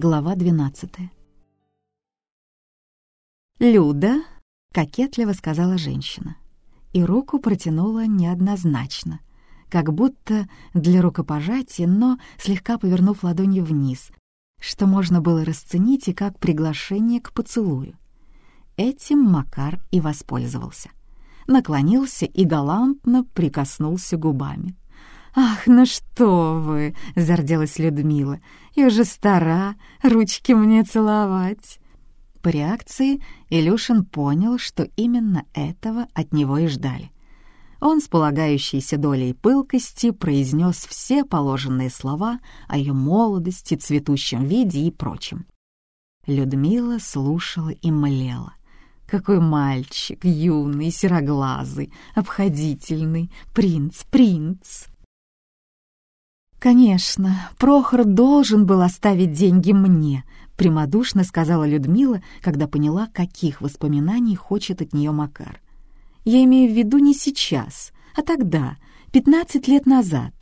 Глава 12 «Люда», — кокетливо сказала женщина, и руку протянула неоднозначно, как будто для рукопожатия, но слегка повернув ладонью вниз, что можно было расценить и как приглашение к поцелую. Этим Макар и воспользовался. Наклонился и галантно прикоснулся губами. «Ах, ну что вы!» — зарделась Людмила. «Я уже стара, ручки мне целовать!» По реакции Илюшин понял, что именно этого от него и ждали. Он с полагающейся долей пылкости произнес все положенные слова о ее молодости, цветущем виде и прочем. Людмила слушала и млела. Какой мальчик, юный, сероглазый, обходительный, принц, принц. «Конечно, Прохор должен был оставить деньги мне», — прямодушно сказала Людмила, когда поняла, каких воспоминаний хочет от нее Макар. «Я имею в виду не сейчас, а тогда, пятнадцать лет назад.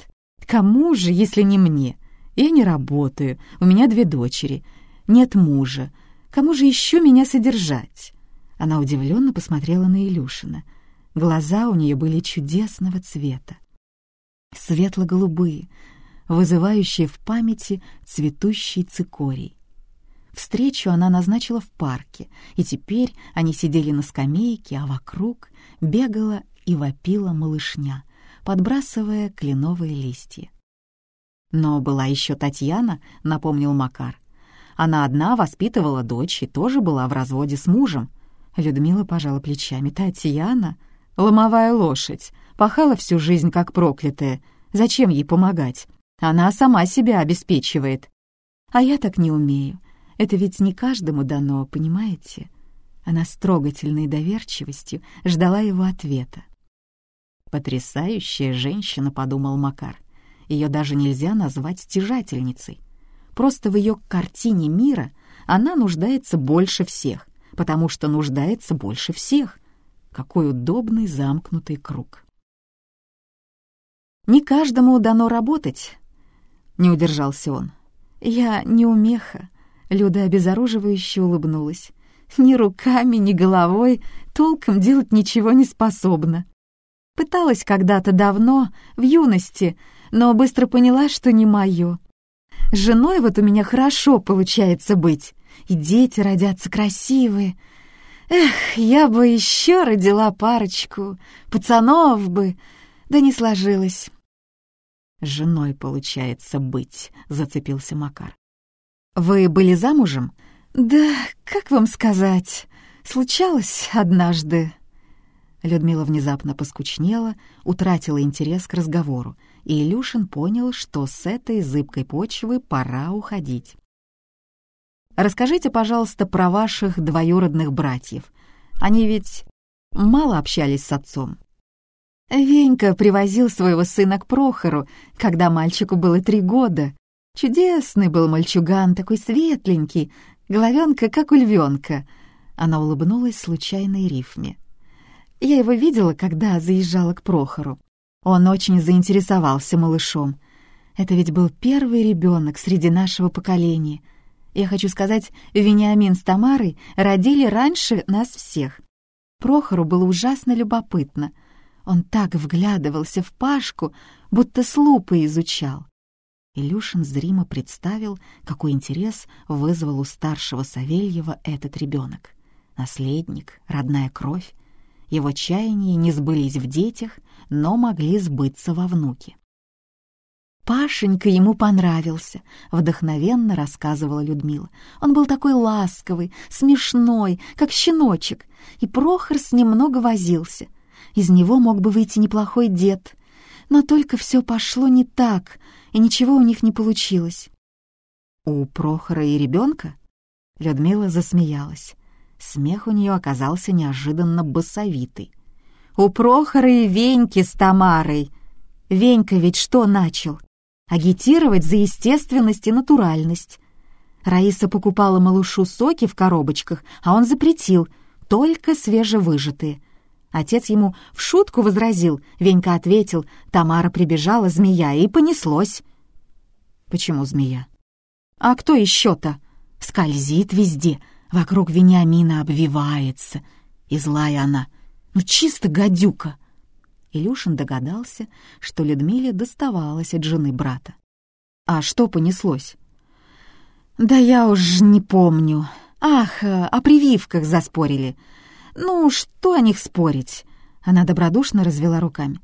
Кому же, если не мне? Я не работаю, у меня две дочери, нет мужа. Кому же еще меня содержать?» Она удивленно посмотрела на Илюшина. Глаза у нее были чудесного цвета. Светло-голубые, вызывающие в памяти цветущий цикорий. Встречу она назначила в парке, и теперь они сидели на скамейке, а вокруг бегала и вопила малышня, подбрасывая кленовые листья. «Но была еще Татьяна», — напомнил Макар. «Она одна воспитывала дочь и тоже была в разводе с мужем. Людмила пожала плечами. «Татьяна? Ломовая лошадь. Пахала всю жизнь, как проклятая. Зачем ей помогать? Она сама себя обеспечивает. А я так не умею. Это ведь не каждому дано, понимаете?» Она с трогательной доверчивостью ждала его ответа. «Потрясающая женщина», — подумал Макар. Ее даже нельзя назвать стяжательницей. Просто в ее картине мира она нуждается больше всех потому что нуждается больше всех. Какой удобный замкнутый круг. «Не каждому дано работать», — не удержался он. «Я не умеха», — Люда обезоруживающе улыбнулась. «Ни руками, ни головой толком делать ничего не способна. Пыталась когда-то давно, в юности, но быстро поняла, что не мое. Женой вот у меня хорошо получается быть и дети родятся красивые. Эх, я бы еще родила парочку, пацанов бы, да не сложилось. «Женой, получается, быть», — зацепился Макар. «Вы были замужем?» «Да, как вам сказать, случалось однажды». Людмила внезапно поскучнела, утратила интерес к разговору, и Илюшин понял, что с этой зыбкой почвы пора уходить. Расскажите, пожалуйста, про ваших двоюродных братьев. Они ведь мало общались с отцом. Венька привозил своего сына к Прохору, когда мальчику было три года. Чудесный был мальчуган, такой светленький, головенка, как у львенка. Она улыбнулась случайной рифме. Я его видела, когда заезжала к Прохору. Он очень заинтересовался малышом. Это ведь был первый ребенок среди нашего поколения — я хочу сказать, Вениамин с Тамарой родили раньше нас всех. Прохору было ужасно любопытно. Он так вглядывался в Пашку, будто с лупой изучал. Илюшин зримо представил, какой интерес вызвал у старшего Савельева этот ребенок. Наследник, родная кровь. Его чаяния не сбылись в детях, но могли сбыться во внуке. Пашенька ему понравился, вдохновенно рассказывала Людмила. Он был такой ласковый, смешной, как щеночек, и Прохор с ним много возился. Из него мог бы выйти неплохой дед, но только все пошло не так, и ничего у них не получилось. «У Прохора и ребенка?» Людмила засмеялась. Смех у нее оказался неожиданно басовитый. «У Прохора и Веньки с Тамарой. Венька ведь что начал? агитировать за естественность и натуральность. Раиса покупала малышу соки в коробочках, а он запретил, только свежевыжатые. Отец ему в шутку возразил, Венька ответил, Тамара прибежала, змея, и понеслось. «Почему змея?» «А кто еще-то?» скользит везде, вокруг Вениамина обвивается. И злая она, ну чисто гадюка. Илюшин догадался, что Людмиле доставалось от жены брата. «А что понеслось?» «Да я уж не помню. Ах, о прививках заспорили. Ну, что о них спорить?» Она добродушно развела руками.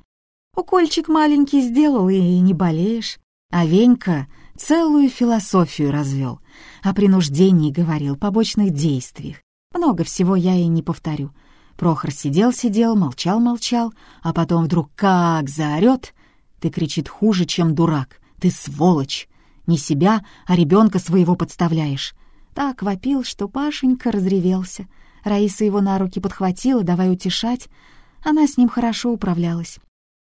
«Укольчик маленький сделал, и не болеешь. А Венька целую философию развел. О принуждении говорил, побочных действиях. Много всего я и не повторю. Прохор сидел-сидел, молчал-молчал, а потом вдруг как заорет. Ты кричит хуже, чем дурак. Ты сволочь. Не себя, а ребенка своего подставляешь. Так вопил, что Пашенька разревелся. Раиса его на руки подхватила, давай утешать. Она с ним хорошо управлялась.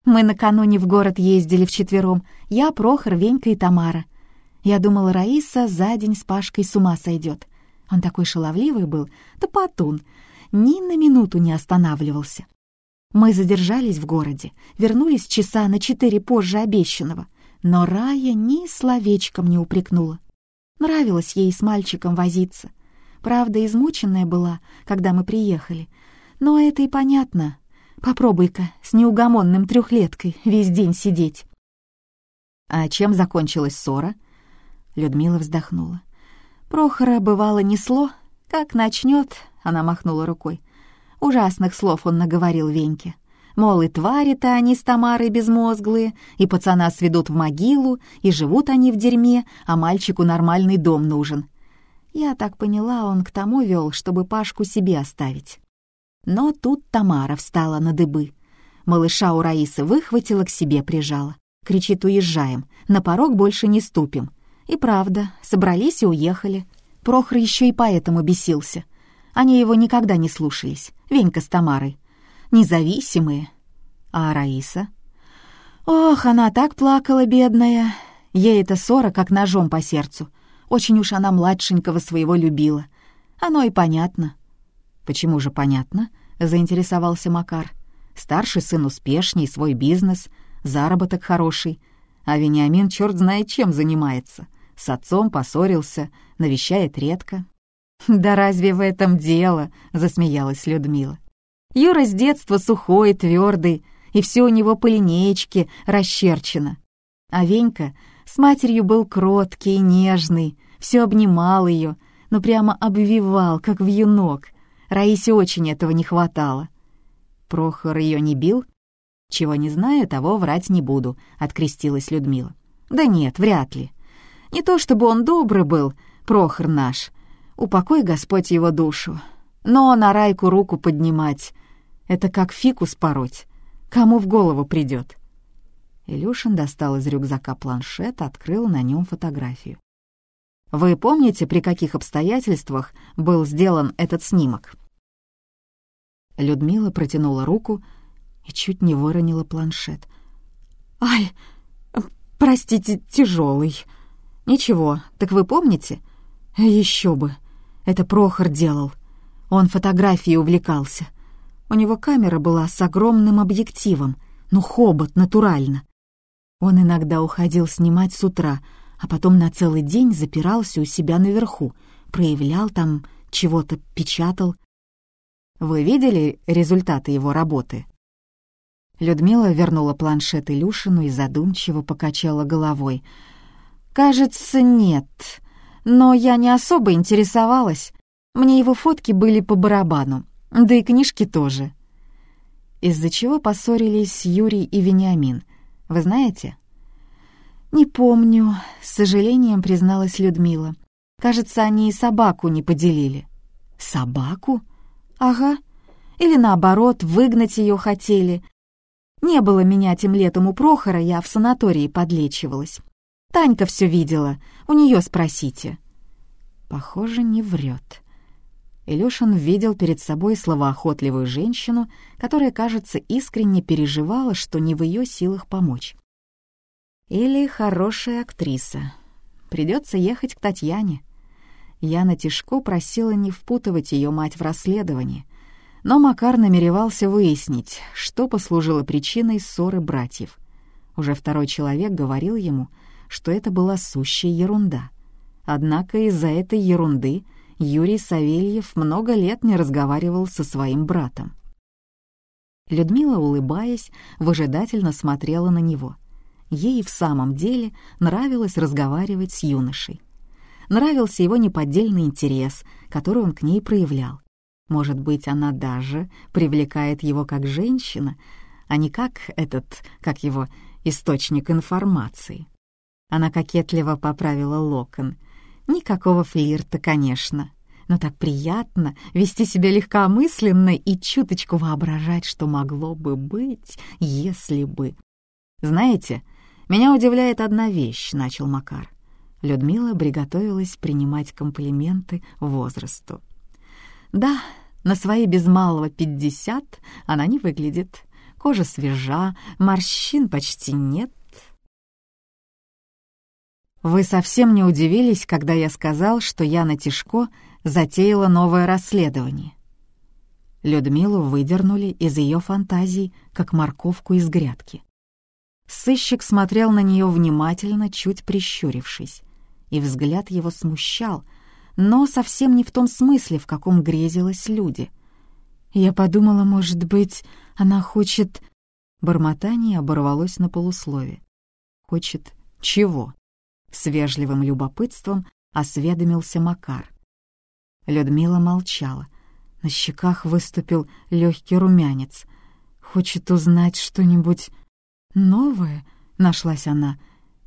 Мы накануне в город ездили вчетвером. Я, Прохор, Венька и Тамара. Я думала, Раиса за день с Пашкой с ума сойдет. Он такой шаловливый был, топотун, ни на минуту не останавливался. Мы задержались в городе, вернулись часа на четыре позже обещанного, но Рая ни словечком не упрекнула. Нравилось ей с мальчиком возиться. Правда, измученная была, когда мы приехали. Но это и понятно. Попробуй-ка с неугомонным трехлеткой весь день сидеть. А чем закончилась ссора? Людмила вздохнула. Прохора, бывало, несло. Как начнет, она махнула рукой. Ужасных слов он наговорил Веньке. Мол, и твари-то они с Тамарой безмозглые, и пацана сведут в могилу, и живут они в дерьме, а мальчику нормальный дом нужен. Я так поняла, он к тому вел, чтобы Пашку себе оставить. Но тут Тамара встала на дыбы. Малыша у Раисы выхватила, к себе прижала. Кричит, уезжаем, на порог больше не ступим. И правда, собрались и уехали. Прохор еще и поэтому бесился. Они его никогда не слушались, Венька с Тамарой независимые. А Раиса? Ох, она так плакала, бедная. Ей эта ссора как ножом по сердцу. Очень уж она младшенького своего любила. Оно и понятно. Почему же понятно? Заинтересовался Макар. Старший сын успешней, свой бизнес, заработок хороший. А Вениамин черт знает чем занимается. С отцом поссорился, навещает редко. «Да разве в этом дело?» — засмеялась Людмила. Юра с детства сухой, твердый, и все у него по линеечке расчерчено. А Венька с матерью был кроткий, нежный, все обнимал ее, но прямо обвивал, как вьюнок. Раисе очень этого не хватало. Прохор ее не бил? Чего не знаю, того врать не буду, открестилась Людмила. Да нет, вряд ли. Не то чтобы он добрый был, Прохор наш. Упокой Господь его душу. Но на Райку руку поднимать это как фикус пороть. Кому в голову придет? Илюшин достал из рюкзака планшет, открыл на нем фотографию. «Вы помните, при каких обстоятельствах был сделан этот снимок?» Людмила протянула руку и чуть не выронила планшет. «Ай, простите, тяжелый. «Ничего, так вы помните?» «Еще бы! Это Прохор делал. Он фотографией увлекался. У него камера была с огромным объективом, ну хобот, натурально. Он иногда уходил снимать с утра, а потом на целый день запирался у себя наверху, проявлял там чего-то, печатал. Вы видели результаты его работы? Людмила вернула планшет Илюшину и задумчиво покачала головой. «Кажется, нет. Но я не особо интересовалась. Мне его фотки были по барабану. Да и книжки тоже. Из-за чего поссорились Юрий и Вениамин, вы знаете? Не помню, с сожалением призналась Людмила. Кажется, они и собаку не поделили. Собаку? Ага. Или наоборот, выгнать ее хотели. Не было меня тем летом у Прохора, я в санатории подлечивалась. Танька все видела, у нее спросите. Похоже, не врет. Илюшин видел перед собой словоохотливую женщину, которая, кажется, искренне переживала, что не в ее силах помочь. Или хорошая актриса. Придется ехать к Татьяне. Яна Тишко просила не впутывать ее мать в расследование, но Макар намеревался выяснить, что послужило причиной ссоры братьев. Уже второй человек говорил ему, что это была сущая ерунда. Однако из-за этой ерунды Юрий Савельев много лет не разговаривал со своим братом. Людмила, улыбаясь, выжидательно смотрела на него. Ей в самом деле нравилось разговаривать с юношей. Нравился его неподдельный интерес, который он к ней проявлял. Может быть, она даже привлекает его как женщина, а не как этот, как его, источник информации. Она кокетливо поправила локон. Никакого флирта, конечно, но так приятно вести себя легкомысленно и чуточку воображать, что могло бы быть, если бы. «Знаете, меня удивляет одна вещь», — начал Макар. Людмила приготовилась принимать комплименты возрасту. «Да, на свои без малого пятьдесят она не выглядит. Кожа свежа, морщин почти нет. Вы совсем не удивились, когда я сказал, что Яна Тишко затеяла новое расследование. Людмилу выдернули из ее фантазий, как морковку из грядки. Сыщик смотрел на нее внимательно, чуть прищурившись, и взгляд его смущал, но совсем не в том смысле, в каком грезилось люди. Я подумала, может быть, она хочет... Бормотание оборвалось на полуслове. «Хочет чего?» С вежливым любопытством осведомился Макар. Людмила молчала. На щеках выступил легкий румянец. «Хочет узнать что-нибудь новое?» — нашлась она.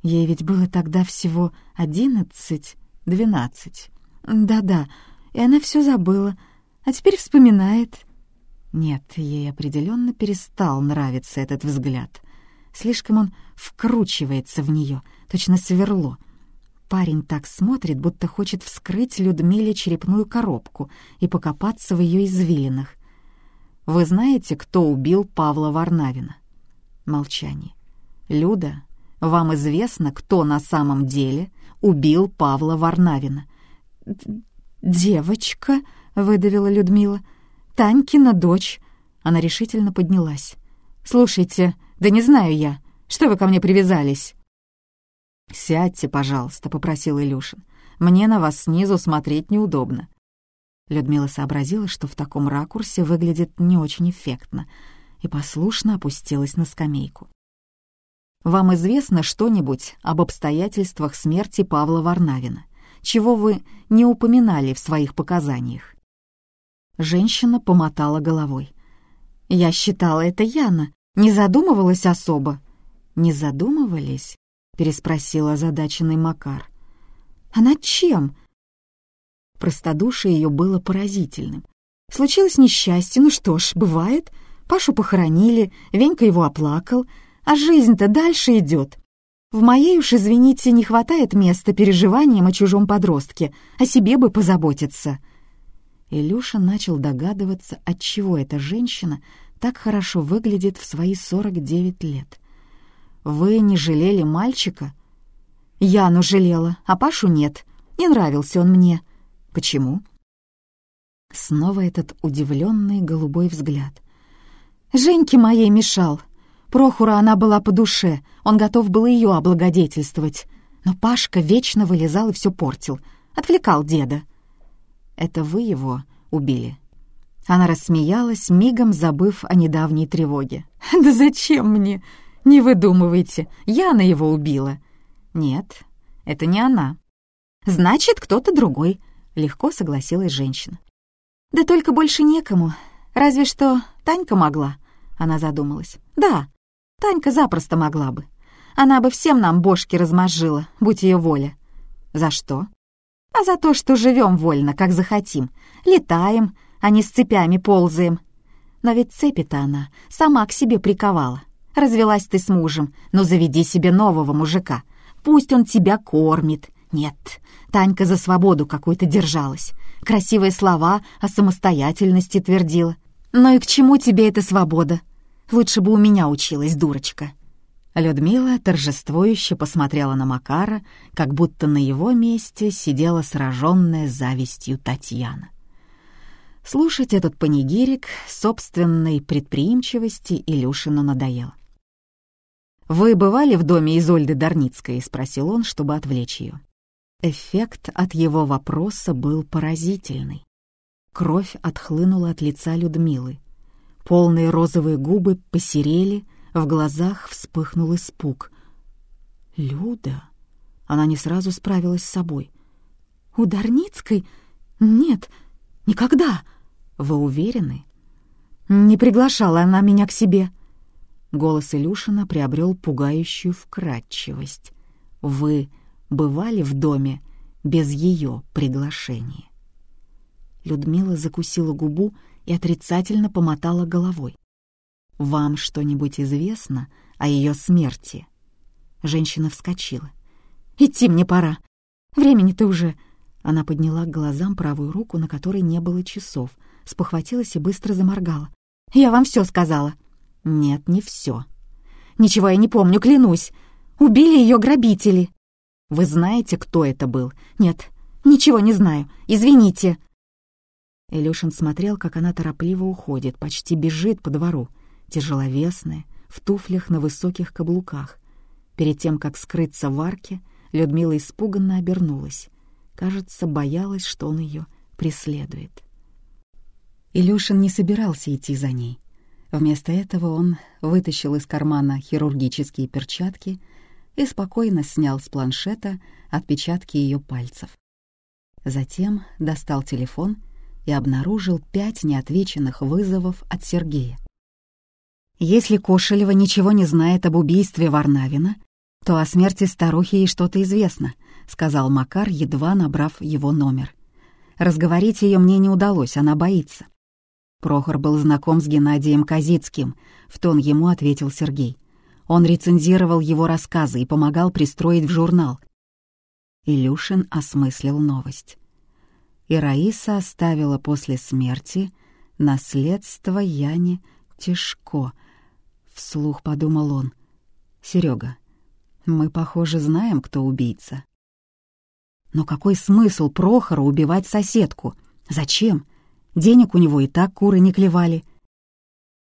Ей ведь было тогда всего одиннадцать, двенадцать. Да-да, и она все забыла, а теперь вспоминает. Нет, ей определенно перестал нравиться этот взгляд. Слишком он вкручивается в нее, точно сверло. Парень так смотрит, будто хочет вскрыть Людмиле черепную коробку и покопаться в ее извилинах. «Вы знаете, кто убил Павла Варнавина?» Молчание. «Люда, вам известно, кто на самом деле убил Павла Варнавина?» «Девочка», — выдавила Людмила, — «Танькина дочь». Она решительно поднялась. «Слушайте, да не знаю я, что вы ко мне привязались?» «Сядьте, пожалуйста», — попросил Илюшин. «Мне на вас снизу смотреть неудобно». Людмила сообразила, что в таком ракурсе выглядит не очень эффектно, и послушно опустилась на скамейку. «Вам известно что-нибудь об обстоятельствах смерти Павла Варнавина, чего вы не упоминали в своих показаниях?» Женщина помотала головой. «Я считала это Яна, не задумывалась особо». «Не задумывались?» — переспросил озадаченный Макар. «А над чем?» Простодушие ее было поразительным. Случилось несчастье, ну что ж, бывает. Пашу похоронили, Венька его оплакал, а жизнь-то дальше идет. В моей уж, извините, не хватает места переживаниям о чужом подростке, о себе бы позаботиться. Илюша начал догадываться, отчего эта женщина так хорошо выглядит в свои сорок девять лет — «Вы не жалели мальчика?» «Яну жалела, а Пашу нет. Не нравился он мне». «Почему?» Снова этот удивленный голубой взгляд. «Женьке моей мешал. Прохора она была по душе, он готов был ее облагодетельствовать. Но Пашка вечно вылезал и все портил, отвлекал деда». «Это вы его убили?» Она рассмеялась, мигом забыв о недавней тревоге. «Да зачем мне? «Не выдумывайте, Яна его убила». «Нет, это не она». «Значит, кто-то другой», — легко согласилась женщина. «Да только больше некому. Разве что Танька могла», — она задумалась. «Да, Танька запросто могла бы. Она бы всем нам бошки размозжила, будь ее воля». «За что?» «А за то, что живем вольно, как захотим. Летаем, а не с цепями ползаем. Но ведь цепи-то она сама к себе приковала. Развелась ты с мужем, но заведи себе нового мужика. Пусть он тебя кормит. Нет, Танька за свободу какую-то держалась. Красивые слова о самостоятельности твердила. Но и к чему тебе эта свобода? Лучше бы у меня училась, дурочка». Людмила торжествующе посмотрела на Макара, как будто на его месте сидела сраженная завистью Татьяна. Слушать этот панигирик собственной предприимчивости Илюшину надоело. «Вы бывали в доме Изольды Дарницкой?» — спросил он, чтобы отвлечь ее. Эффект от его вопроса был поразительный. Кровь отхлынула от лица Людмилы. Полные розовые губы посерели, в глазах вспыхнул испуг. «Люда?» Она не сразу справилась с собой. «У Дарницкой? Нет, никогда!» «Вы уверены?» «Не приглашала она меня к себе». Голос Илюшина приобрел пугающую вкрадчивость. «Вы бывали в доме без ее приглашения?» Людмила закусила губу и отрицательно помотала головой. «Вам что-нибудь известно о ее смерти?» Женщина вскочила. «Идти мне пора. Времени-то уже...» Она подняла к глазам правую руку, на которой не было часов, спохватилась и быстро заморгала. «Я вам все сказала». «Нет, не все. «Ничего я не помню, клянусь. Убили ее грабители». «Вы знаете, кто это был?» «Нет, ничего не знаю. Извините». Илюшин смотрел, как она торопливо уходит, почти бежит по двору, тяжеловесная, в туфлях на высоких каблуках. Перед тем, как скрыться в арке, Людмила испуганно обернулась. Кажется, боялась, что он ее преследует. Илюшин не собирался идти за ней. Вместо этого он вытащил из кармана хирургические перчатки и спокойно снял с планшета отпечатки ее пальцев. Затем достал телефон и обнаружил пять неотвеченных вызовов от Сергея. Если Кошелева ничего не знает об убийстве Варнавина, то о смерти старухи ей что-то известно, сказал Макар, едва набрав его номер. Разговорить ее мне не удалось, она боится. Прохор был знаком с Геннадием Казицким, в тон ему ответил Сергей. Он рецензировал его рассказы и помогал пристроить в журнал. Илюшин осмыслил новость и Раиса оставила после смерти наследство Яне Тишко. Вслух подумал он. «Серега, мы, похоже, знаем, кто убийца». Но какой смысл Прохору убивать соседку? Зачем? Денег у него и так куры не клевали.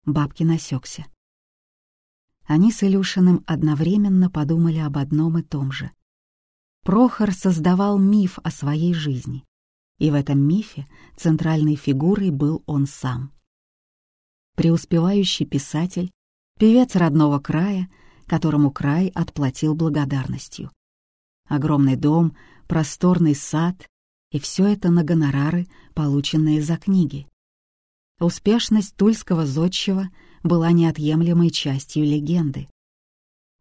Бабки насекся. Они с Илюшиным одновременно подумали об одном и том же. Прохор создавал миф о своей жизни и в этом мифе центральной фигурой был он сам. Преуспевающий писатель, певец родного края, которому край отплатил благодарностью. Огромный дом, просторный сад, и все это на гонорары, полученные за книги. Успешность тульского зодчего была неотъемлемой частью легенды.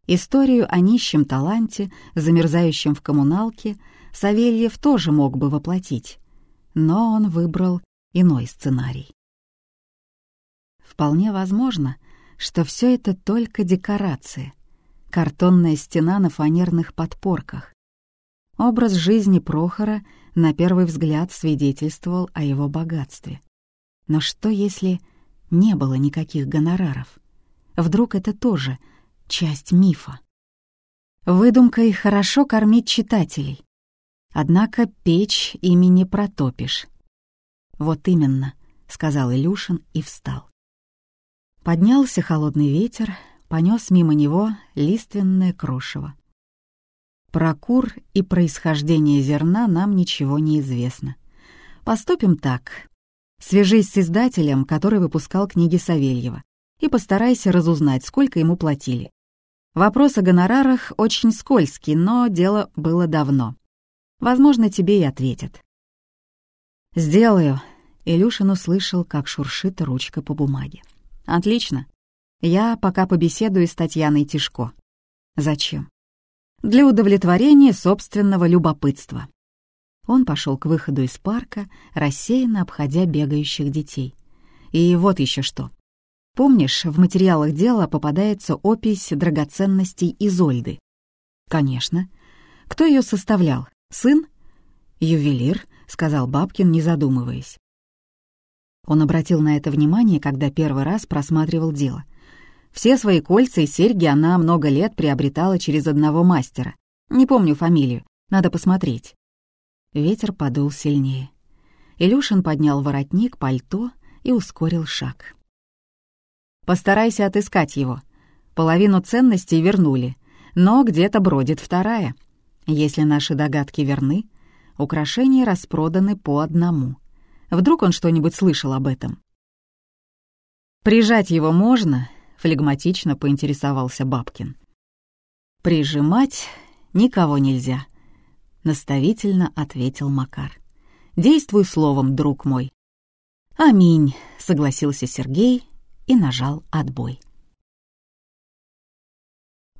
Историю о нищем таланте, замерзающем в коммуналке, Савельев тоже мог бы воплотить, но он выбрал иной сценарий. Вполне возможно, что все это только декорация, картонная стена на фанерных подпорках. Образ жизни Прохора на первый взгляд свидетельствовал о его богатстве. Но что, если не было никаких гонораров? Вдруг это тоже часть мифа? Выдумкой хорошо кормить читателей, Однако печь ими не протопишь. «Вот именно», — сказал Илюшин и встал. Поднялся холодный ветер, понес мимо него лиственное крошево. Про кур и происхождение зерна нам ничего не известно. Поступим так. Свяжись с издателем, который выпускал книги Савельева, и постарайся разузнать, сколько ему платили. Вопрос о гонорарах очень скользкий, но дело было давно. Возможно, тебе и ответят. «Сделаю», — Илюшин услышал, как шуршит ручка по бумаге. «Отлично. Я пока побеседую с Татьяной Тишко». «Зачем?» «Для удовлетворения собственного любопытства». Он пошел к выходу из парка, рассеянно обходя бегающих детей. И вот еще что. Помнишь, в материалах дела попадается опись драгоценностей Изольды? Конечно. Кто ее составлял? «Сын?» «Ювелир», — сказал Бабкин, не задумываясь. Он обратил на это внимание, когда первый раз просматривал дело. Все свои кольца и серьги она много лет приобретала через одного мастера. Не помню фамилию, надо посмотреть. Ветер подул сильнее. Илюшин поднял воротник, пальто и ускорил шаг. «Постарайся отыскать его. Половину ценностей вернули, но где-то бродит вторая», Если наши догадки верны, украшения распроданы по одному. Вдруг он что-нибудь слышал об этом? «Прижать его можно?» — флегматично поинтересовался Бабкин. «Прижимать никого нельзя», — наставительно ответил Макар. «Действуй словом, друг мой». «Аминь», — согласился Сергей и нажал отбой.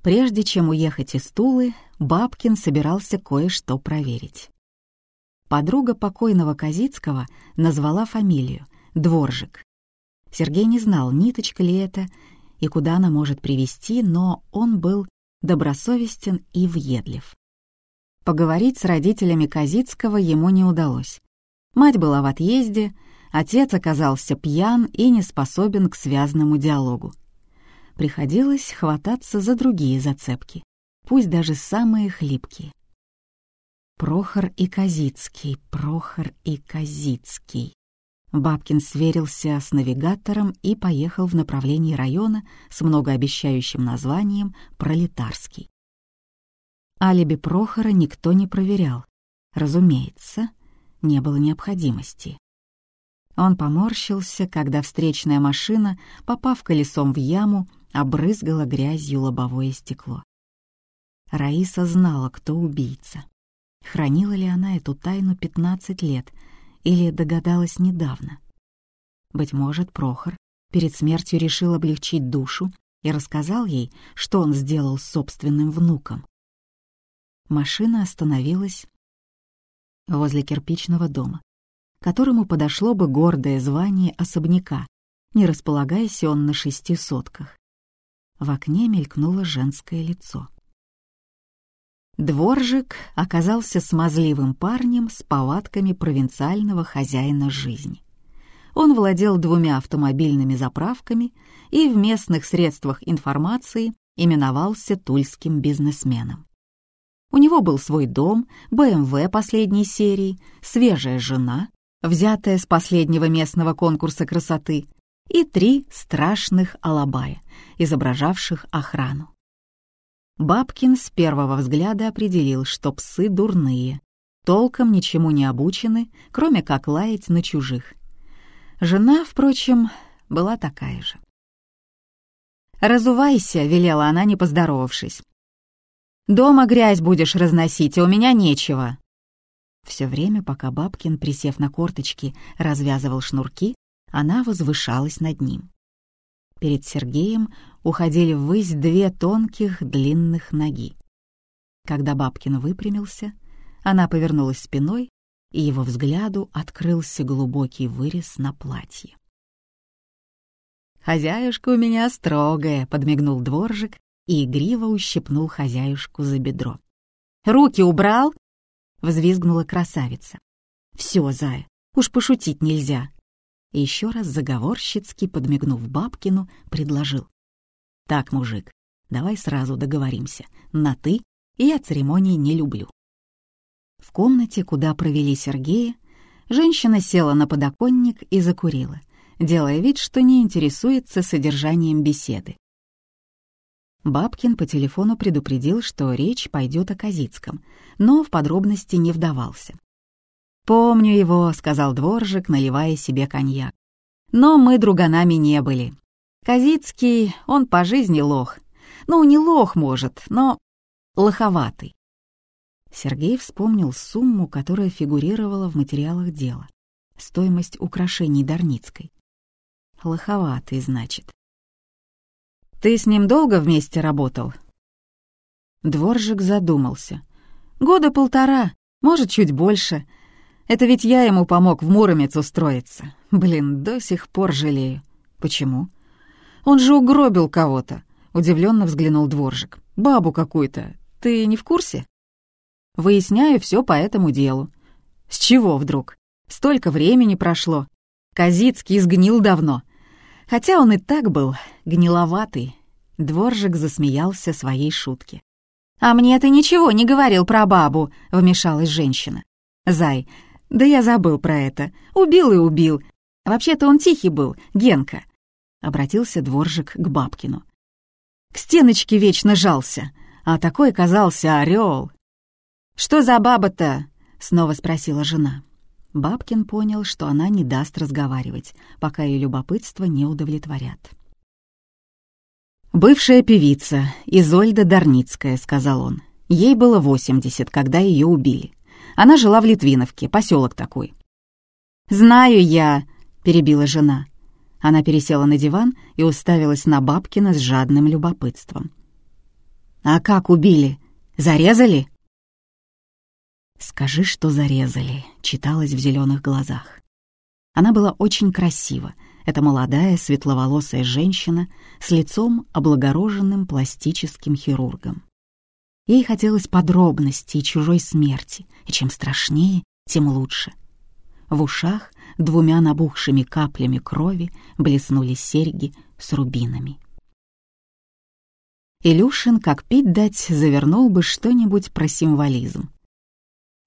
Прежде чем уехать из Тулы, Бабкин собирался кое-что проверить. Подруга покойного Казицкого назвала фамилию — Дворжик. Сергей не знал, ниточка ли это и куда она может привести, но он был добросовестен и въедлив. Поговорить с родителями Казицкого ему не удалось. Мать была в отъезде, отец оказался пьян и не способен к связному диалогу. Приходилось хвататься за другие зацепки, пусть даже самые хлипкие. Прохор и Казицкий, Прохор и Казицкий. Бабкин сверился с навигатором и поехал в направлении района с многообещающим названием «Пролетарский». Алиби Прохора никто не проверял. Разумеется, не было необходимости. Он поморщился, когда встречная машина, попав колесом в яму, обрызгала грязью лобовое стекло. Раиса знала, кто убийца. Хранила ли она эту тайну 15 лет или догадалась недавно? Быть может, Прохор перед смертью решил облегчить душу и рассказал ей, что он сделал с собственным внуком. Машина остановилась возле кирпичного дома, которому подошло бы гордое звание особняка, не располагаясь он на шести сотках. В окне мелькнуло женское лицо. Дворжик оказался смазливым парнем с повадками провинциального хозяина жизни. Он владел двумя автомобильными заправками и в местных средствах информации именовался тульским бизнесменом. У него был свой дом, БМВ последней серии, свежая жена, взятая с последнего местного конкурса красоты, и три страшных алабая, изображавших охрану. Бабкин с первого взгляда определил, что псы дурные, толком ничему не обучены, кроме как лаять на чужих. Жена, впрочем, была такая же. «Разувайся», — велела она, не поздоровавшись. «Дома грязь будешь разносить, а у меня нечего». Все время, пока Бабкин, присев на корточки, развязывал шнурки, она возвышалась над ним. Перед Сергеем уходили ввысь две тонких длинных ноги. Когда Бабкин выпрямился, она повернулась спиной, и его взгляду открылся глубокий вырез на платье. «Хозяюшка у меня строгая», — подмигнул дворжик и игриво ущипнул хозяюшку за бедро. «Руки убрал?» — взвизгнула красавица. «Все, зая, уж пошутить нельзя и еще раз заговорщицки, подмигнув Бабкину, предложил. «Так, мужик, давай сразу договоримся. На «ты» я церемонии не люблю». В комнате, куда провели Сергея, женщина села на подоконник и закурила, делая вид, что не интересуется содержанием беседы. Бабкин по телефону предупредил, что речь пойдет о Казицком, но в подробности не вдавался. «Помню его», — сказал дворжик, наливая себе коньяк. «Но мы друганами не были. Казицкий, он по жизни лох. Ну, не лох, может, но лоховатый». Сергей вспомнил сумму, которая фигурировала в материалах дела. Стоимость украшений Дарницкой. Лоховатый, значит. «Ты с ним долго вместе работал?» Дворжик задумался. «Года полтора, может, чуть больше. Это ведь я ему помог в Муромец устроиться. Блин, до сих пор жалею. Почему? Он же угробил кого-то. Удивленно взглянул дворжик. Бабу какую-то. Ты не в курсе? Выясняю все по этому делу. С чего вдруг? Столько времени прошло. Казицкий сгнил давно. Хотя он и так был гниловатый. Дворжик засмеялся своей шутке. «А мне ты ничего не говорил про бабу», — вмешалась женщина. «Зай, да я забыл про это. Убил и убил. Вообще-то он тихий был, Генка. Обратился дворжик к Бабкину. К стеночке вечно жался, а такой казался орел. «Что за баба-то?» — снова спросила жена. Бабкин понял, что она не даст разговаривать, пока ее любопытство не удовлетворят. «Бывшая певица, Изольда Дарницкая», — сказал он. Ей было 80, когда ее убили. Она жила в Литвиновке, поселок такой. «Знаю я», — перебила жена. Она пересела на диван и уставилась на Бабкина с жадным любопытством. «А как убили? Зарезали?» «Скажи, что зарезали», — читалось в зеленых глазах. Она была очень красива. Это молодая, светловолосая женщина с лицом, облагороженным пластическим хирургом. Ей хотелось подробностей чужой смерти, и чем страшнее, тем лучше. В ушах двумя набухшими каплями крови блеснули серьги с рубинами. Илюшин, как пить дать, завернул бы что-нибудь про символизм.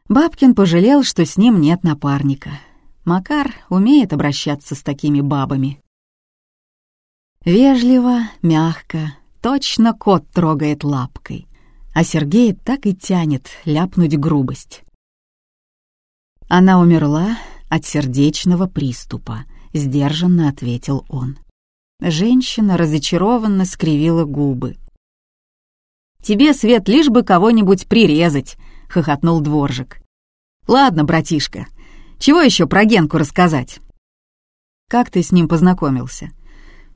Бабкин пожалел, что с ним нет напарника. Макар умеет обращаться с такими бабами. Вежливо, мягко, точно кот трогает лапкой, а Сергей так и тянет ляпнуть грубость. Она умерла от сердечного приступа, сдержанно ответил он. Женщина разочарованно скривила губы. «Тебе, Свет, лишь бы кого-нибудь прирезать», — хохотнул дворжик. «Ладно, братишка, чего еще про Генку рассказать?» «Как ты с ним познакомился?»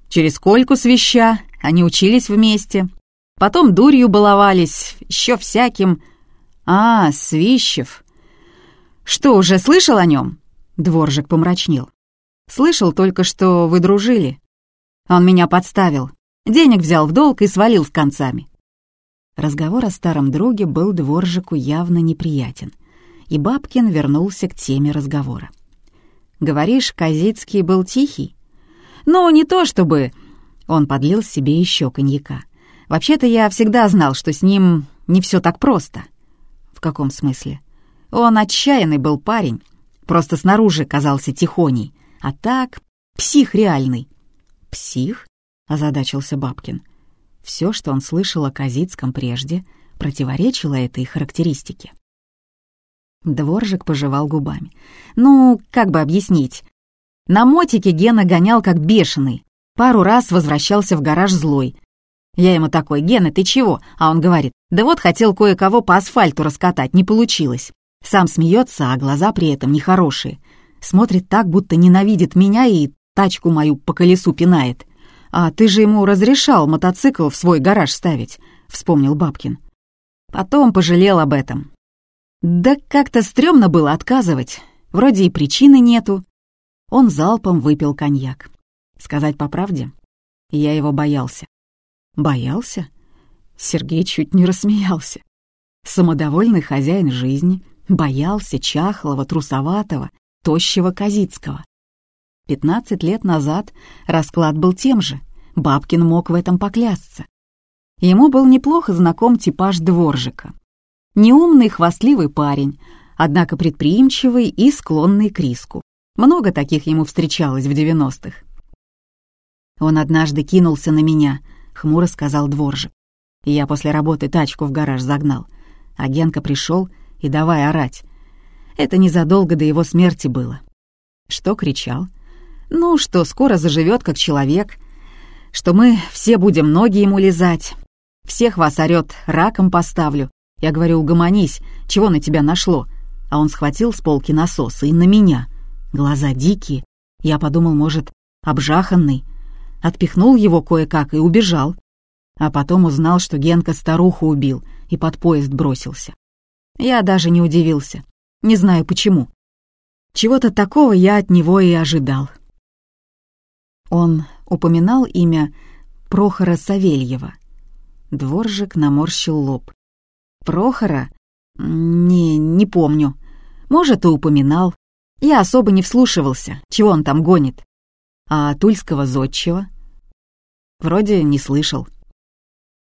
«Через Кольку свища, они учились вместе. Потом дурью баловались, еще всяким...» «А, Свищев. Что, уже слышал о нем?» Дворжик помрачнел. «Слышал только, что вы дружили. Он меня подставил, денег взял в долг и свалил с концами». Разговор о старом друге был Дворжику явно неприятен — и Бабкин вернулся к теме разговора. «Говоришь, Казицкий был тихий?» «Ну, не то чтобы...» Он подлил себе еще коньяка. «Вообще-то я всегда знал, что с ним не все так просто». «В каком смысле?» «Он отчаянный был парень, просто снаружи казался тихоней, а так псих реальный». «Псих?» — озадачился Бабкин. Все, что он слышал о Казицком прежде, противоречило этой характеристике. Дворжик пожевал губами. «Ну, как бы объяснить? На мотике Гена гонял как бешеный. Пару раз возвращался в гараж злой. Я ему такой, «Гена, ты чего?» А он говорит, «Да вот хотел кое-кого по асфальту раскатать, не получилось». Сам смеется, а глаза при этом нехорошие. Смотрит так, будто ненавидит меня и тачку мою по колесу пинает. «А ты же ему разрешал мотоцикл в свой гараж ставить», — вспомнил Бабкин. Потом пожалел об этом. Да как-то стрёмно было отказывать. Вроде и причины нету. Он залпом выпил коньяк. Сказать по правде, я его боялся. Боялся? Сергей чуть не рассмеялся. Самодовольный хозяин жизни боялся чахлого, трусоватого, тощего Казицкого. Пятнадцать лет назад расклад был тем же, Бабкин мог в этом поклясться. Ему был неплохо знаком типаж дворжика. Неумный, хвастливый парень, однако предприимчивый и склонный к риску. Много таких ему встречалось в девяностых. «Он однажды кинулся на меня», — хмуро сказал дворжик. Я после работы тачку в гараж загнал. А Генка пришел и давай орать. Это незадолго до его смерти было. Что кричал? Ну, что скоро заживет как человек, что мы все будем ноги ему лизать. Всех вас орет, раком поставлю, я говорю, угомонись, чего на тебя нашло? А он схватил с полки насоса и на меня. Глаза дикие. Я подумал, может, обжаханный. Отпихнул его кое-как и убежал. А потом узнал, что Генка старуху убил и под поезд бросился. Я даже не удивился. Не знаю почему. Чего-то такого я от него и ожидал. Он упоминал имя Прохора Савельева. Дворжик наморщил лоб. Прохора? Не, не помню. Может, и упоминал. Я особо не вслушивался, чего он там гонит. А Тульского зодчего? Вроде не слышал.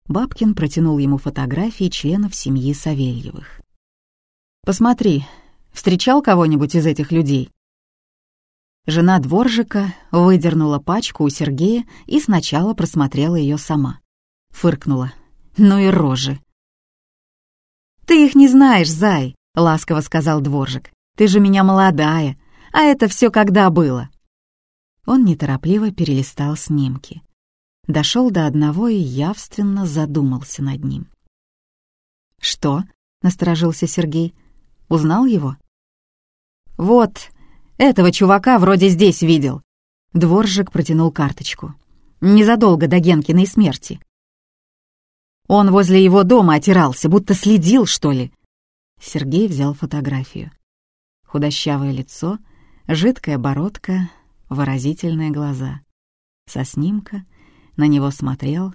Бабкин протянул ему фотографии членов семьи Савельевых. «Посмотри, встречал кого-нибудь из этих людей?» Жена дворжика выдернула пачку у Сергея и сначала просмотрела ее сама. Фыркнула. «Ну и рожи!» «Ты их не знаешь, зай», — ласково сказал дворжик. «Ты же меня молодая, а это все когда было?» Он неторопливо перелистал снимки. Дошел до одного и явственно задумался над ним. «Что?» — насторожился Сергей. «Узнал его?» «Вот, этого чувака вроде здесь видел». Дворжик протянул карточку. Незадолго до Генкиной смерти. Он возле его дома отирался, будто следил, что ли. Сергей взял фотографию. Худощавое лицо, жидкая бородка, выразительные глаза. Со снимка на него смотрел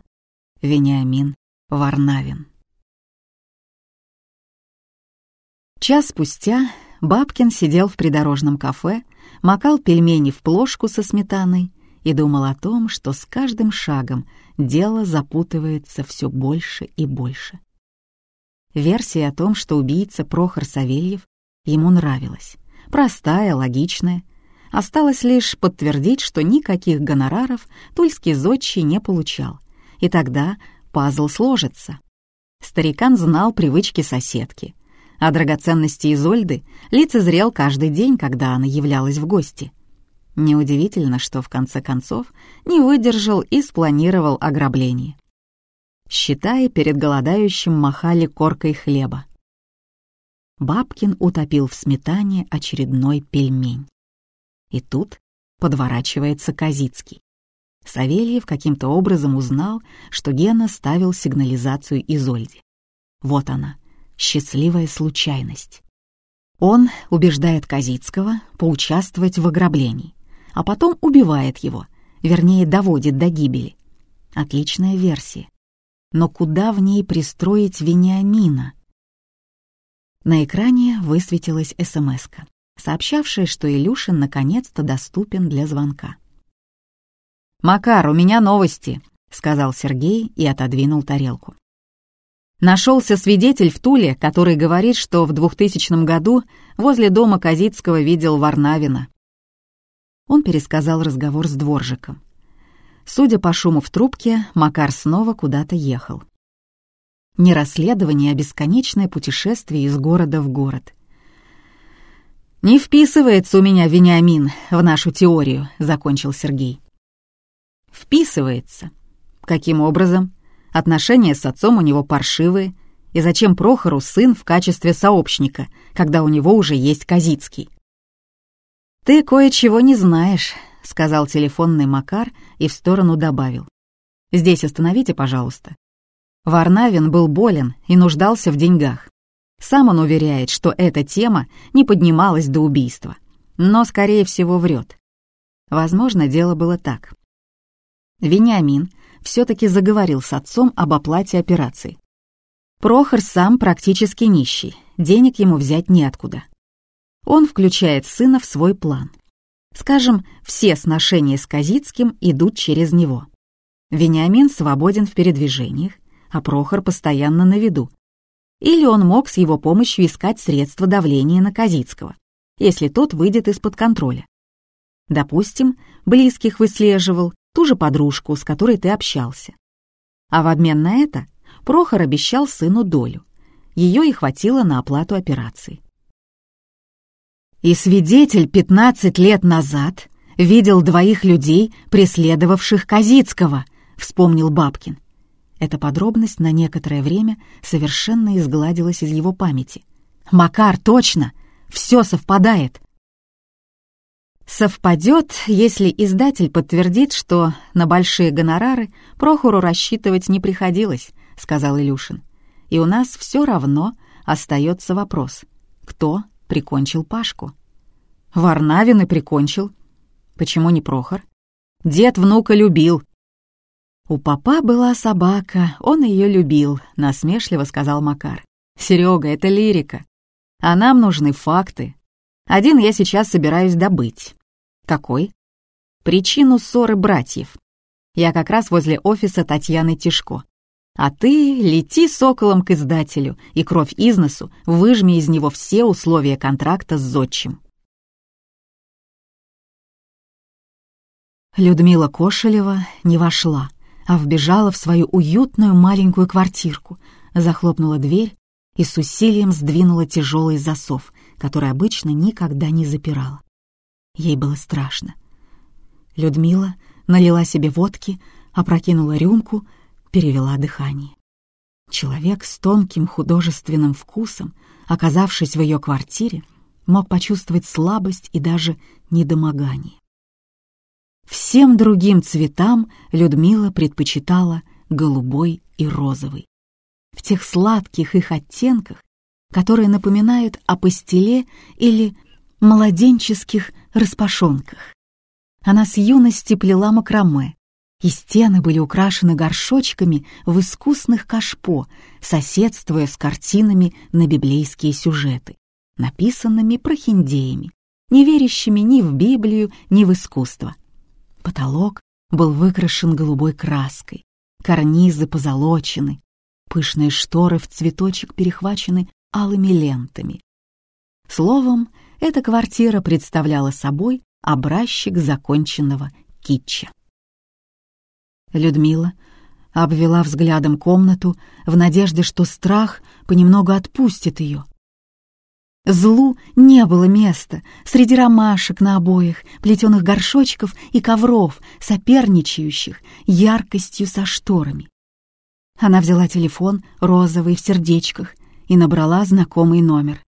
Вениамин Варнавин. Час спустя Бабкин сидел в придорожном кафе, макал пельмени в плошку со сметаной и думал о том, что с каждым шагом дело запутывается все больше и больше. Версия о том, что убийца Прохор Савельев, ему нравилась. Простая, логичная. Осталось лишь подтвердить, что никаких гонораров тульский зодчий не получал. И тогда пазл сложится. Старикан знал привычки соседки. А драгоценности Изольды лицезрел каждый день, когда она являлась в гости. Неудивительно, что в конце концов не выдержал и спланировал ограбление. Считая, перед голодающим махали коркой хлеба. Бабкин утопил в сметане очередной пельмень. И тут подворачивается Казицкий. Савельев каким-то образом узнал, что Гена ставил сигнализацию Изольде. Вот она, счастливая случайность. Он убеждает Казицкого поучаствовать в ограблении а потом убивает его, вернее, доводит до гибели. Отличная версия. Но куда в ней пристроить Вениамина? На экране высветилась смс сообщавшая, что Илюшин наконец-то доступен для звонка. «Макар, у меня новости», — сказал Сергей и отодвинул тарелку. Нашелся свидетель в Туле, который говорит, что в 2000 году возле дома Казицкого видел Варнавина. Он пересказал разговор с дворжиком. Судя по шуму в трубке, Макар снова куда-то ехал. Не расследование, а бесконечное путешествие из города в город. «Не вписывается у меня Вениамин в нашу теорию», — закончил Сергей. «Вписывается. Каким образом? Отношения с отцом у него паршивые. И зачем Прохору сын в качестве сообщника, когда у него уже есть Казицкий?» «Ты кое-чего не знаешь», — сказал телефонный Макар и в сторону добавил. «Здесь остановите, пожалуйста». Варнавин был болен и нуждался в деньгах. Сам он уверяет, что эта тема не поднималась до убийства, но, скорее всего, врет. Возможно, дело было так. Вениамин все-таки заговорил с отцом об оплате операции. Прохор сам практически нищий, денег ему взять неоткуда он включает сына в свой план. Скажем, все сношения с Казицким идут через него. Вениамин свободен в передвижениях, а Прохор постоянно на виду. Или он мог с его помощью искать средства давления на Казицкого, если тот выйдет из-под контроля. Допустим, близких выслеживал, ту же подружку, с которой ты общался. А в обмен на это Прохор обещал сыну долю. Ее и хватило на оплату операции. И свидетель 15 лет назад видел двоих людей, преследовавших Казицкого, вспомнил Бабкин. Эта подробность на некоторое время совершенно изгладилась из его памяти. «Макар, точно! Все совпадает!» Совпадет, если издатель подтвердит, что на большие гонорары Прохору рассчитывать не приходилось, сказал Илюшин. И у нас все равно остается вопрос, кто прикончил Пашку. Варнавин и прикончил. Почему не Прохор? Дед внука любил. У папа была собака, он ее любил, насмешливо сказал Макар. Серега, это лирика. А нам нужны факты. Один я сейчас собираюсь добыть. Какой? Причину ссоры братьев. Я как раз возле офиса Татьяны Тишко. А ты лети соколом к издателю и кровь из носу выжми из него все условия контракта с зодчим. Людмила Кошелева не вошла, а вбежала в свою уютную маленькую квартирку, захлопнула дверь и с усилием сдвинула тяжелый засов, который обычно никогда не запирала. Ей было страшно. Людмила налила себе водки, опрокинула рюмку, перевела дыхание. Человек с тонким художественным вкусом, оказавшись в ее квартире, мог почувствовать слабость и даже недомогание. Всем другим цветам Людмила предпочитала голубой и розовый. В тех сладких их оттенках, которые напоминают о пастиле или младенческих распашонках. Она с юности плела макраме, и стены были украшены горшочками в искусных кашпо, соседствуя с картинами на библейские сюжеты, написанными прохиндеями, не верящими ни в Библию, ни в искусство. Потолок был выкрашен голубой краской, карнизы позолочены, пышные шторы в цветочек перехвачены алыми лентами. Словом, эта квартира представляла собой образчик законченного китча. Людмила обвела взглядом комнату в надежде, что страх понемногу отпустит ее. Злу не было места среди ромашек на обоях, плетеных горшочков и ковров, соперничающих яркостью со шторами. Она взяла телефон, розовый, в сердечках, и набрала знакомый номер.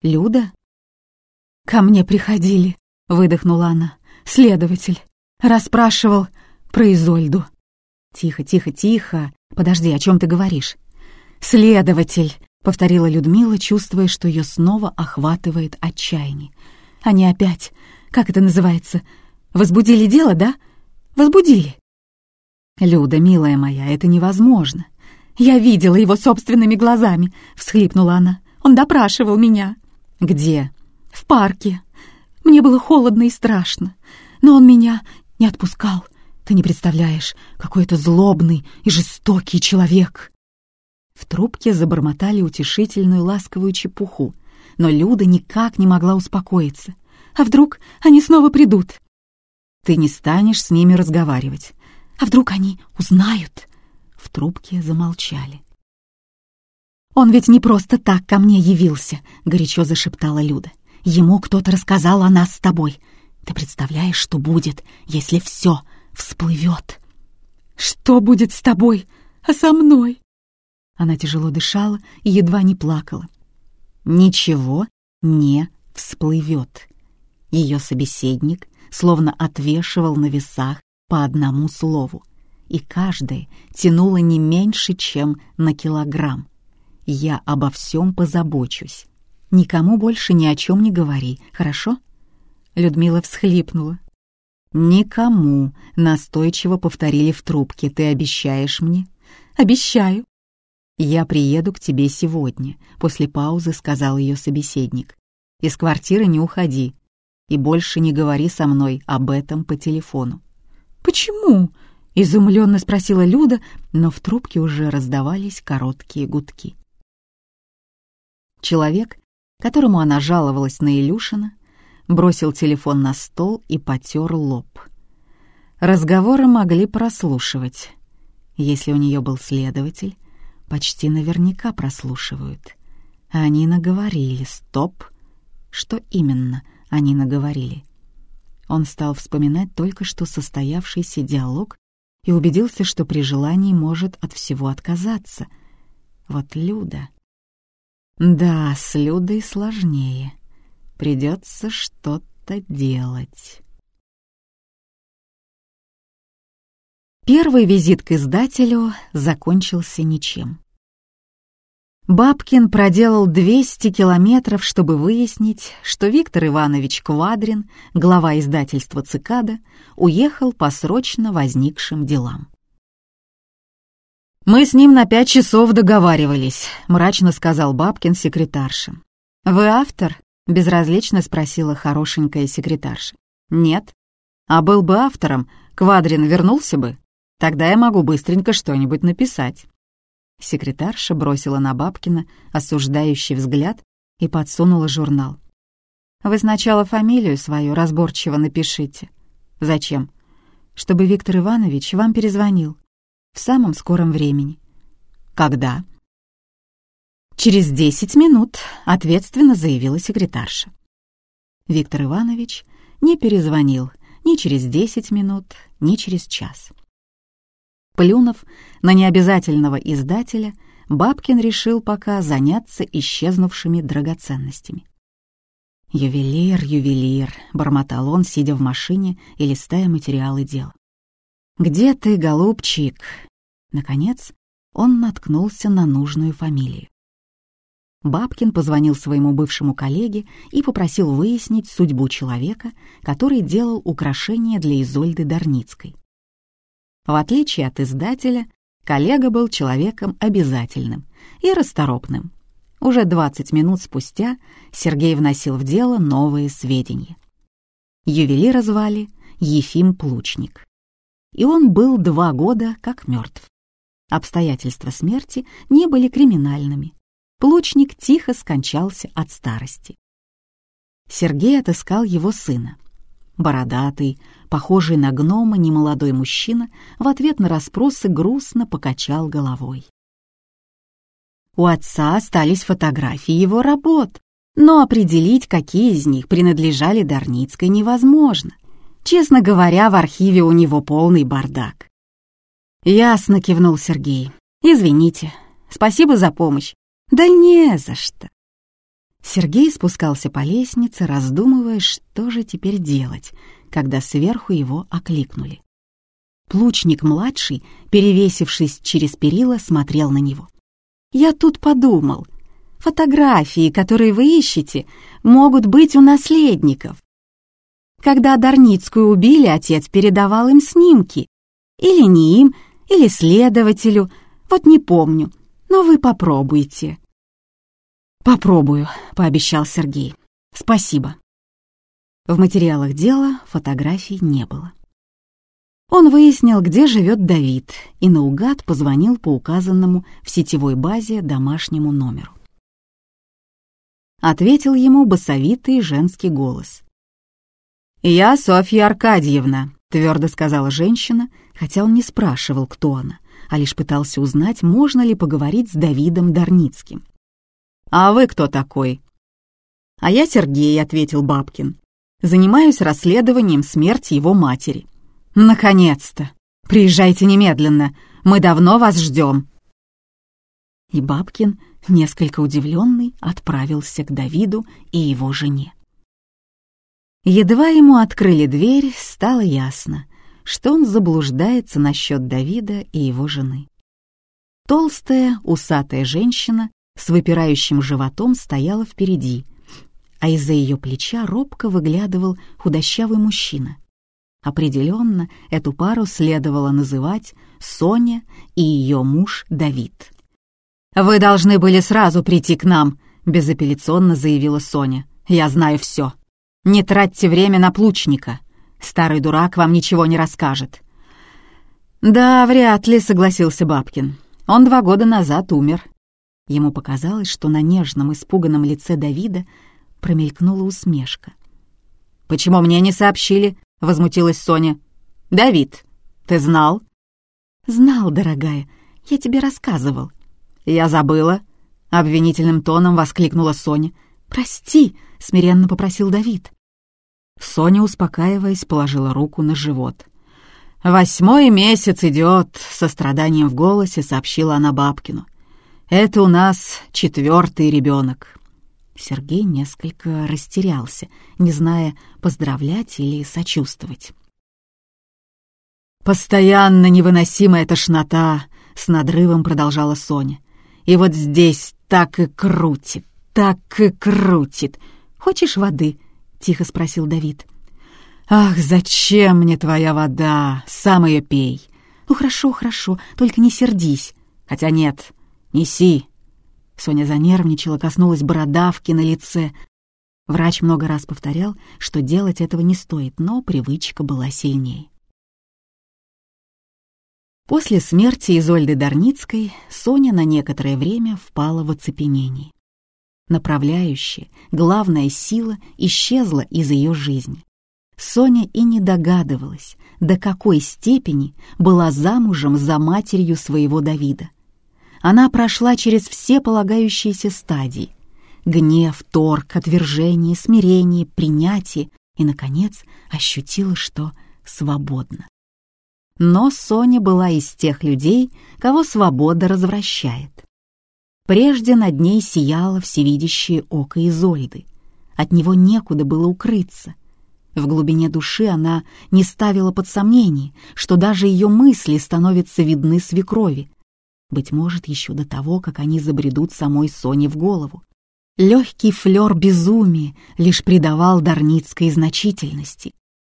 «Люда?» «Ко мне приходили», — выдохнула она. «Следователь. Расспрашивал про Изольду». «Тихо, тихо, тихо. Подожди, о чем ты говоришь?» «Следователь», — повторила Людмила, чувствуя, что ее снова охватывает отчаяние. «Они опять, как это называется, возбудили дело, да? Возбудили». «Люда, милая моя, это невозможно. Я видела его собственными глазами», — всхлипнула она. «Он допрашивал меня». «Где?» «В парке. Мне было холодно и страшно, но он меня не отпускал. Ты не представляешь, какой это злобный и жестокий человек». В трубке забормотали утешительную ласковую чепуху, но Люда никак не могла успокоиться. «А вдруг они снова придут?» «Ты не станешь с ними разговаривать. А вдруг они узнают?» В трубке замолчали. «Он ведь не просто так ко мне явился», — горячо зашептала Люда. «Ему кто-то рассказал о нас с тобой. Ты представляешь, что будет, если все всплывет?» «Что будет с тобой, а со мной?» Она тяжело дышала и едва не плакала. «Ничего не всплывет». Ее собеседник словно отвешивал на весах по одному слову, и каждое тянуло не меньше, чем на килограмм. Я обо всем позабочусь. Никому больше ни о чем не говори, хорошо?» Людмила всхлипнула. «Никому», — настойчиво повторили в трубке. «Ты обещаешь мне?» «Обещаю». «Я приеду к тебе сегодня», — после паузы сказал ее собеседник. «Из квартиры не уходи и больше не говори со мной об этом по телефону». «Почему?» — изумленно спросила Люда, но в трубке уже раздавались короткие гудки. Человек, которому она жаловалась на Илюшина, бросил телефон на стол и потер лоб. Разговоры могли прослушивать. Если у нее был следователь, почти наверняка прослушивают. Они наговорили «стоп». Что именно они наговорили? Он стал вспоминать только что состоявшийся диалог и убедился, что при желании может от всего отказаться. Вот Люда... Да, с Людой сложнее. Придется что-то делать. Первый визит к издателю закончился ничем. Бабкин проделал 200 километров, чтобы выяснить, что Виктор Иванович Квадрин, глава издательства «Цикада», уехал по срочно возникшим делам. «Мы с ним на пять часов договаривались», — мрачно сказал Бабкин секретарше. «Вы автор?» — безразлично спросила хорошенькая секретарша. «Нет. А был бы автором, Квадрин вернулся бы. Тогда я могу быстренько что-нибудь написать». Секретарша бросила на Бабкина осуждающий взгляд и подсунула журнал. «Вы сначала фамилию свою разборчиво напишите». «Зачем?» «Чтобы Виктор Иванович вам перезвонил. В самом скором времени». «Когда?» «Через десять минут», — ответственно заявила секретарша. Виктор Иванович не перезвонил ни через десять минут, ни через час. Плюнув на необязательного издателя, Бабкин решил пока заняться исчезнувшими драгоценностями. «Ювелир, ювелир», — бормотал он, сидя в машине и листая материалы дел. «Где ты, голубчик?» Наконец, он наткнулся на нужную фамилию. Бабкин позвонил своему бывшему коллеге и попросил выяснить судьбу человека, который делал украшения для Изольды Дарницкой. В отличие от издателя, коллега был человеком обязательным и расторопным. Уже 20 минут спустя Сергей вносил в дело новые сведения. Ювелира звали Ефим Плучник. И он был два года как мертв. Обстоятельства смерти не были криминальными. Плучник тихо скончался от старости. Сергей отыскал его сына. Бородатый, похожий на гнома немолодой мужчина в ответ на расспросы грустно покачал головой. У отца остались фотографии его работ, но определить, какие из них принадлежали Дарницкой, невозможно. Честно говоря, в архиве у него полный бардак. «Ясно», — кивнул Сергей. «Извините. Спасибо за помощь». «Да не за что». Сергей спускался по лестнице, раздумывая, что же теперь делать, когда сверху его окликнули. Плучник-младший, перевесившись через перила, смотрел на него. «Я тут подумал. Фотографии, которые вы ищете, могут быть у наследников. Когда Дарницкую убили, отец передавал им снимки. Или не им, или следователю, вот не помню, но вы попробуйте». «Попробую», — пообещал Сергей. «Спасибо». В материалах дела фотографий не было. Он выяснил, где живет Давид, и наугад позвонил по указанному в сетевой базе домашнему номеру. Ответил ему басовитый женский голос. «Я Софья Аркадьевна», — твердо сказала женщина, хотя он не спрашивал, кто она, а лишь пытался узнать, можно ли поговорить с Давидом Дарницким. «А вы кто такой?» «А я Сергей», — ответил Бабкин. «Занимаюсь расследованием смерти его матери». «Наконец-то! Приезжайте немедленно, мы давно вас ждем». И Бабкин, несколько удивленный, отправился к Давиду и его жене. Едва ему открыли дверь, стало ясно, что он заблуждается насчет Давида и его жены. Толстая, усатая женщина с выпирающим животом стояла впереди, а из-за ее плеча робко выглядывал худощавый мужчина. Определенно, эту пару следовало называть Соня и ее муж Давид. «Вы должны были сразу прийти к нам», — безапелляционно заявила Соня. «Я знаю все. Не тратьте время на плучника. Старый дурак вам ничего не расскажет». «Да, вряд ли», — согласился Бабкин. «Он два года назад умер». Ему показалось, что на нежном, испуганном лице Давида промелькнула усмешка. «Почему мне не сообщили?» — возмутилась Соня. «Давид, ты знал?» «Знал, дорогая. Я тебе рассказывал». «Я забыла», — обвинительным тоном воскликнула Соня. «Прости», — смиренно попросил Давид. Соня, успокаиваясь, положила руку на живот. «Восьмой месяц идет», — со страданием в голосе сообщила она Бабкину. «Это у нас четвертый ребенок». Сергей несколько растерялся, не зная, поздравлять или сочувствовать. «Постоянно невыносимая тошнота», — с надрывом продолжала Соня. «И вот здесь так и крутит, так и крутит. Хочешь воды?» тихо спросил Давид. «Ах, зачем мне твоя вода? Сам ее пей!» «Ну хорошо, хорошо, только не сердись. Хотя нет, неси!» Соня занервничала, коснулась бородавки на лице. Врач много раз повторял, что делать этого не стоит, но привычка была сильнее. После смерти Изольды Дарницкой Соня на некоторое время впала в оцепенение направляющая, главная сила исчезла из ее жизни. Соня и не догадывалась, до какой степени была замужем за матерью своего Давида. Она прошла через все полагающиеся стадии — гнев, торг, отвержение, смирение, принятие и, наконец, ощутила, что свободна. Но Соня была из тех людей, кого свобода развращает. Прежде над ней сияло всевидящее око Изольды. От него некуда было укрыться. В глубине души она не ставила под сомнение, что даже ее мысли становятся видны свекрови, быть может, еще до того, как они забредут самой Соне в голову. Легкий флер безумия лишь придавал Дарницкой значительности.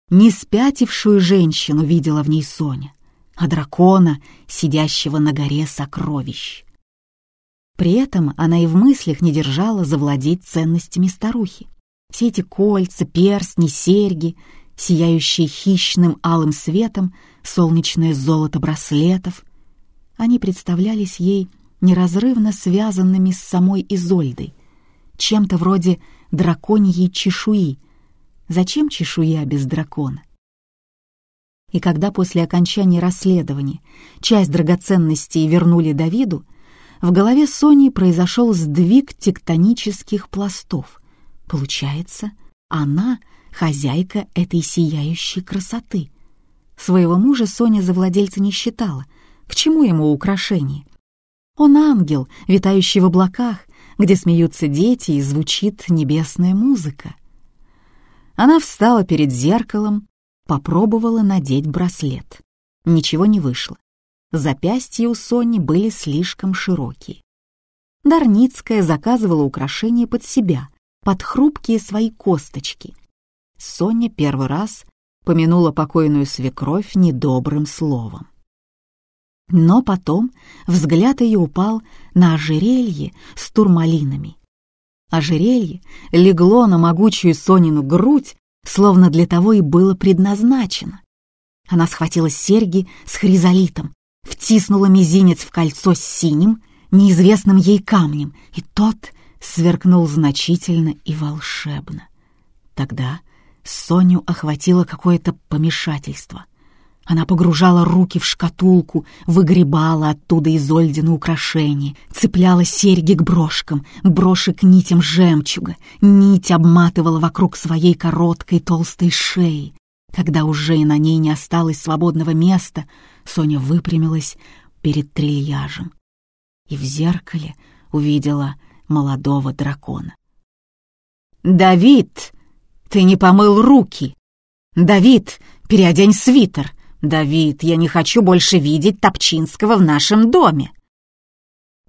Не спятившую женщину видела в ней Соня, а дракона, сидящего на горе сокровищ. При этом она и в мыслях не держала завладеть ценностями старухи. Все эти кольца, перстни, серьги, сияющие хищным алым светом, солнечное золото браслетов, они представлялись ей неразрывно связанными с самой Изольдой, чем-то вроде драконьей чешуи. Зачем чешуя без дракона? И когда после окончания расследования часть драгоценностей вернули Давиду, в голове Сони произошел сдвиг тектонических пластов. Получается, она — хозяйка этой сияющей красоты. Своего мужа Соня за владельца не считала. К чему ему украшения? Он ангел, витающий в облаках, где смеются дети и звучит небесная музыка. Она встала перед зеркалом, попробовала надеть браслет. Ничего не вышло. Запястья у Сони были слишком широкие. Дарницкая заказывала украшения под себя, под хрупкие свои косточки. Соня первый раз помянула покойную свекровь недобрым словом. Но потом взгляд ее упал на ожерелье с турмалинами. Ожерелье легло на могучую Сонину грудь, словно для того и было предназначено. Она схватила серьги с хризолитом, втиснула мизинец в кольцо с синим, неизвестным ей камнем, и тот сверкнул значительно и волшебно. Тогда Соню охватило какое-то помешательство — она погружала руки в шкатулку, выгребала оттуда Изольдины украшения, цепляла серьги к брошкам, броши к нитям жемчуга, нить обматывала вокруг своей короткой толстой шеи. Когда уже и на ней не осталось свободного места, Соня выпрямилась перед трильяжем и в зеркале увидела молодого дракона. «Давид, ты не помыл руки! Давид, переодень свитер! «Давид, я не хочу больше видеть Топчинского в нашем доме!»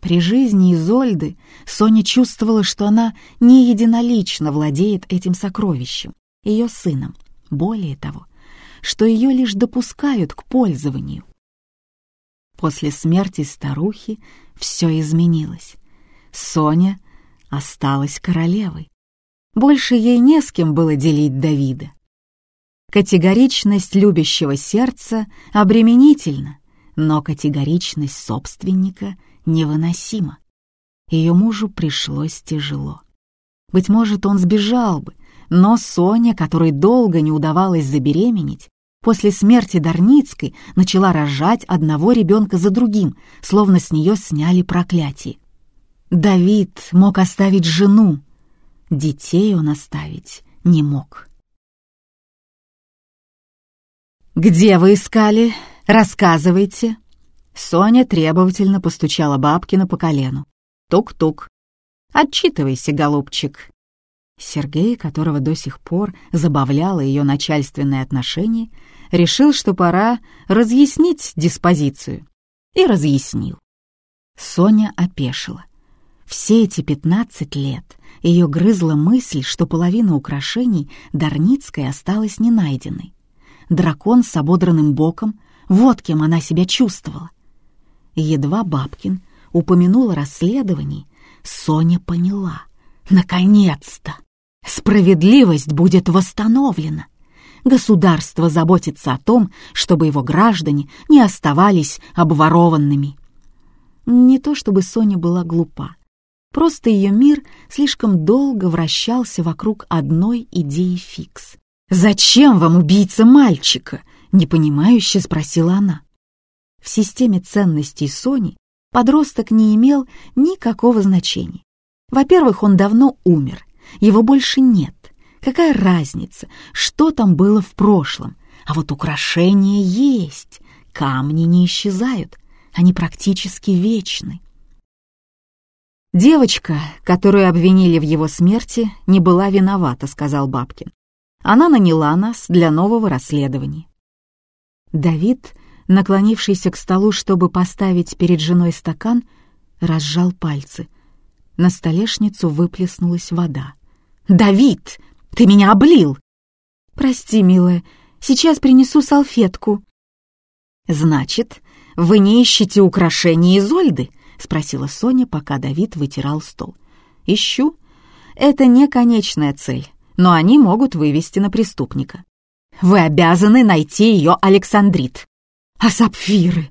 При жизни Изольды Соня чувствовала, что она не единолично владеет этим сокровищем, ее сыном. Более того, что ее лишь допускают к пользованию. После смерти старухи все изменилось. Соня осталась королевой. Больше ей не с кем было делить Давида. Категоричность любящего сердца обременительна, но категоричность собственника невыносима. Ее мужу пришлось тяжело. Быть может, он сбежал бы, но Соня, которой долго не удавалось забеременеть, после смерти Дарницкой начала рожать одного ребенка за другим, словно с нее сняли проклятие. Давид мог оставить жену, детей он оставить не мог. «Где вы искали? Рассказывайте!» Соня требовательно постучала Бабкина по колену. Тук-тук. «Отчитывайся, голубчик!» Сергей, которого до сих пор забавляло ее начальственное отношение, решил, что пора разъяснить диспозицию. И разъяснил. Соня опешила. Все эти пятнадцать лет ее грызла мысль, что половина украшений Дарницкой осталась не найденной дракон с ободранным боком, вот кем она себя чувствовала. Едва Бабкин упомянул о расследовании, Соня поняла. Наконец-то! Справедливость будет восстановлена. Государство заботится о том, чтобы его граждане не оставались обворованными. Не то чтобы Соня была глупа. Просто ее мир слишком долго вращался вокруг одной идеи фикс. «Зачем вам убийца мальчика?» — непонимающе спросила она. В системе ценностей Сони Подросток не имел никакого значения. Во-первых, он давно умер, его больше нет. Какая разница, что там было в прошлом? А вот украшения есть, камни не исчезают, они практически вечны. «Девочка, которую обвинили в его смерти, не была виновата», — сказал Бабкин. «Она наняла нас для нового расследования». Давид, наклонившийся к столу, чтобы поставить перед женой стакан, разжал пальцы. На столешницу выплеснулась вода. «Давид, ты меня облил!» «Прости, милая, сейчас принесу салфетку». «Значит, вы не ищете украшения Изольды?» — спросила Соня, пока Давид вытирал стол. «Ищу. Это не конечная цель, но они могут вывести на преступника. Вы обязаны найти ее Александрит. А сапфиры?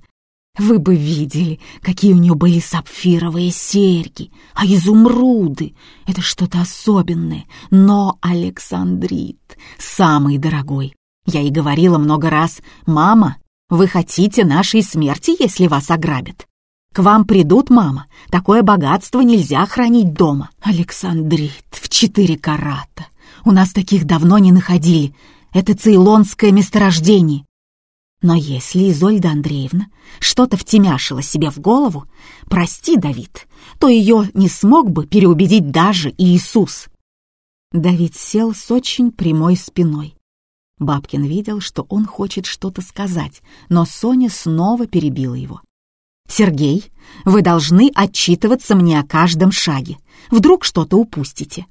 Вы бы видели, какие у нее были сапфировые серьги, а изумруды — это что-то особенное. Но Александрит самый дорогой. Я и говорила много раз, «Мама, вы хотите нашей смерти, если вас ограбят? К вам придут, мама. Такое богатство нельзя хранить дома. Александрит в четыре карата. У нас таких давно не находили. Это цейлонское месторождение. Но если Изольда Андреевна что-то втемяшила себе в голову, прости, Давид, то ее не смог бы переубедить даже Иисус. Давид сел с очень прямой спиной. Бабкин видел, что он хочет что-то сказать, но Соня снова перебила его. «Сергей, вы должны отчитываться мне о каждом шаге. Вдруг что-то упустите».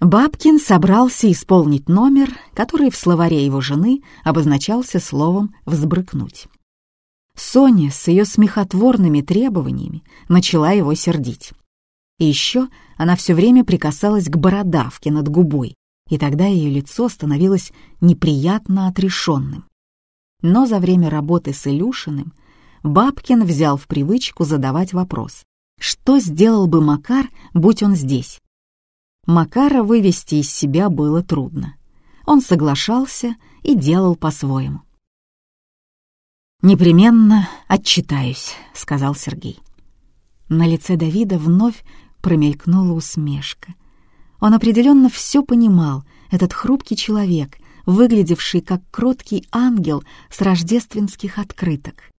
Бабкин собрался исполнить номер, который в словаре его жены обозначался словом «взбрыкнуть». Соня с ее смехотворными требованиями начала его сердить. И еще она все время прикасалась к бородавке над губой, и тогда ее лицо становилось неприятно отрешенным. Но за время работы с Илюшиным Бабкин взял в привычку задавать вопрос. Что сделал бы Макар, будь он здесь? Макара вывести из себя было трудно. Он соглашался и делал по-своему. «Непременно отчитаюсь», — сказал Сергей. На лице Давида вновь промелькнула усмешка. Он определенно все понимал, этот хрупкий человек, выглядевший как кроткий ангел с рождественских открыток.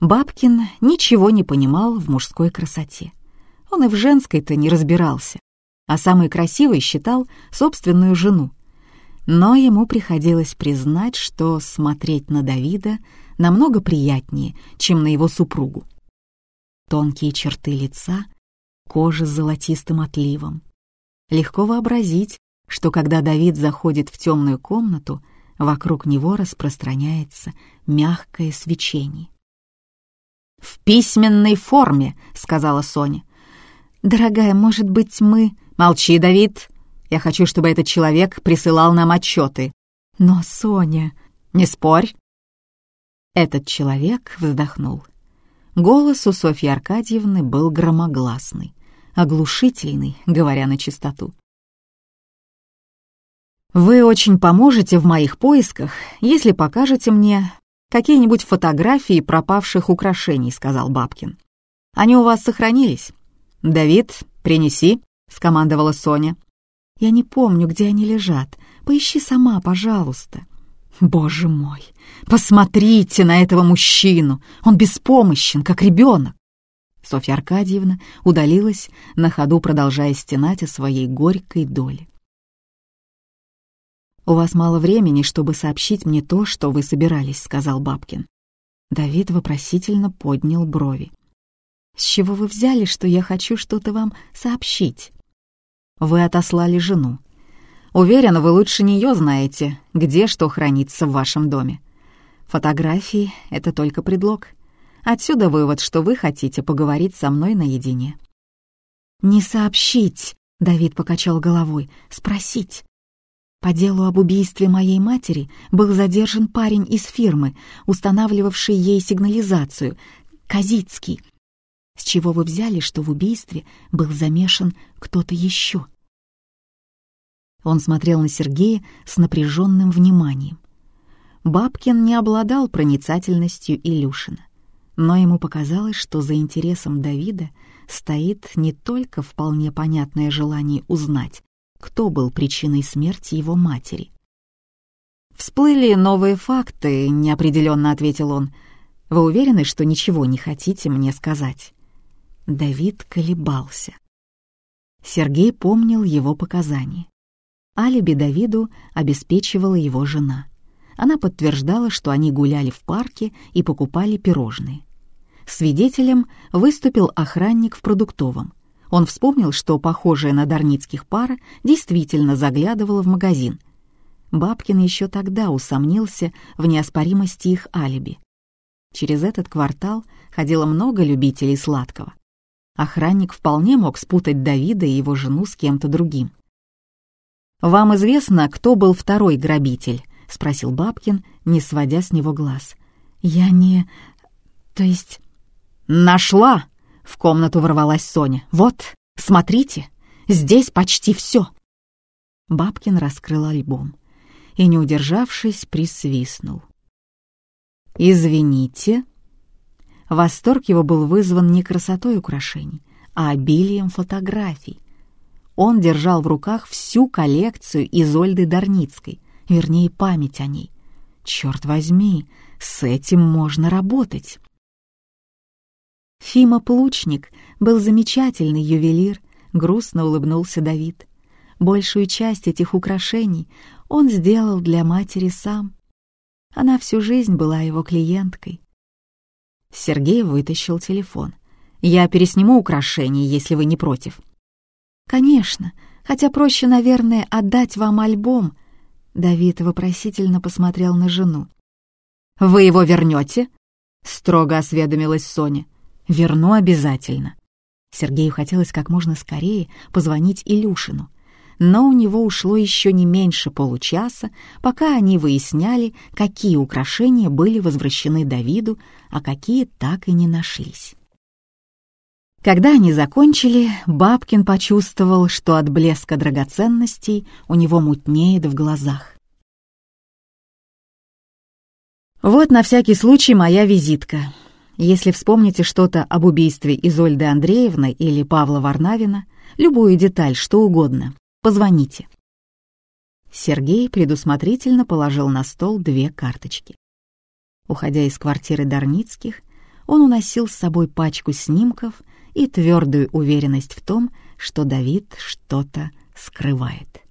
Бабкин ничего не понимал в мужской красоте. Он и в женской-то не разбирался, а самой красивой считал собственную жену. Но ему приходилось признать, что смотреть на Давида намного приятнее, чем на его супругу. Тонкие черты лица, кожа с золотистым отливом. Легко вообразить, что когда Давид заходит в темную комнату, вокруг него распространяется мягкое свечение. «В письменной форме», — сказала Соня. «Дорогая, может быть, мы...» «Молчи, Давид. Я хочу, чтобы этот человек присылал нам отчеты». «Но, Соня...» «Не спорь». Этот человек вздохнул. Голос у Софьи Аркадьевны был громогласный, оглушительный, говоря на чистоту. «Вы очень поможете в моих поисках, если покажете мне какие-нибудь фотографии пропавших украшений», — сказал Бабкин. «Они у вас сохранились? Давид, принеси», — скомандовала Соня. «Я не помню, где они лежат. Поищи сама, пожалуйста». «Боже мой, посмотрите на этого мужчину! Он беспомощен, как ребенок!» Софья Аркадьевна удалилась, на ходу продолжая стенать о своей горькой доле. «У вас мало времени, чтобы сообщить мне то, что вы собирались», — сказал Бабкин. Давид вопросительно поднял брови. «С чего вы взяли, что я хочу что-то вам сообщить?» «Вы отослали жену. Уверена, вы лучше нее знаете, где что хранится в вашем доме. Фотографии — это только предлог. Отсюда вывод, что вы хотите поговорить со мной наедине». «Не сообщить», — Давид покачал головой, — «спросить». По делу об убийстве моей матери был задержан парень из фирмы, устанавливавший ей сигнализацию, Казицкий. С чего вы взяли, что в убийстве был замешан кто-то еще? Он смотрел на Сергея с напряженным вниманием. Бабкин не обладал проницательностью Илюшина. Но ему показалось, что за интересом Давида стоит не только вполне понятное желание узнать, кто был причиной смерти его матери. «Всплыли новые факты», — неопределенно ответил он. «Вы уверены, что ничего не хотите мне сказать?» Давид колебался. Сергей помнил его показания. Алиби Давиду обеспечивала его жена. Она подтверждала, что они гуляли в парке и покупали пирожные. Свидетелем выступил охранник в продуктовом. Он вспомнил, что похожая на Дарницких пара действительно заглядывала в магазин. Бабкин еще тогда усомнился в неоспоримости их алиби. Через этот квартал ходило много любителей сладкого. Охранник вполне мог спутать Давида и его жену с кем-то другим. «Вам известно, кто был второй грабитель?» — спросил Бабкин, не сводя с него глаз. «Я не... то есть...» «Нашла!» — в комнату ворвалась Соня. «Вот, смотрите, здесь почти все!» Бабкин раскрыл альбом и, не удержавшись, присвистнул. «Извините». Восторг его был вызван не красотой украшений, а обилием фотографий. Он держал в руках всю коллекцию Изольды Дарницкой, вернее, память о ней. Черт возьми, с этим можно работать. Фима Плучник был замечательный ювелир, грустно улыбнулся Давид. Большую часть этих украшений он сделал для матери сам. Она всю жизнь была его клиенткой. Сергей вытащил телефон. «Я пересниму украшения, если вы не против». «Конечно, хотя проще, наверное, отдать вам альбом». Давид вопросительно посмотрел на жену. «Вы его вернете?» — строго осведомилась Соня. Верну обязательно. Сергею хотелось как можно скорее позвонить Илюшину, но у него ушло еще не меньше получаса, пока они выясняли, какие украшения были возвращены Давиду, а какие так и не нашлись. Когда они закончили, Бабкин почувствовал, что от блеска драгоценностей у него мутнеет в глазах. «Вот на всякий случай моя визитка», если вспомните что-то об убийстве Изольды Андреевны или Павла Варнавина, любую деталь, что угодно, позвоните. Сергей предусмотрительно положил на стол две карточки. Уходя из квартиры Дарницких, он уносил с собой пачку снимков и твердую уверенность в том, что Давид что-то скрывает.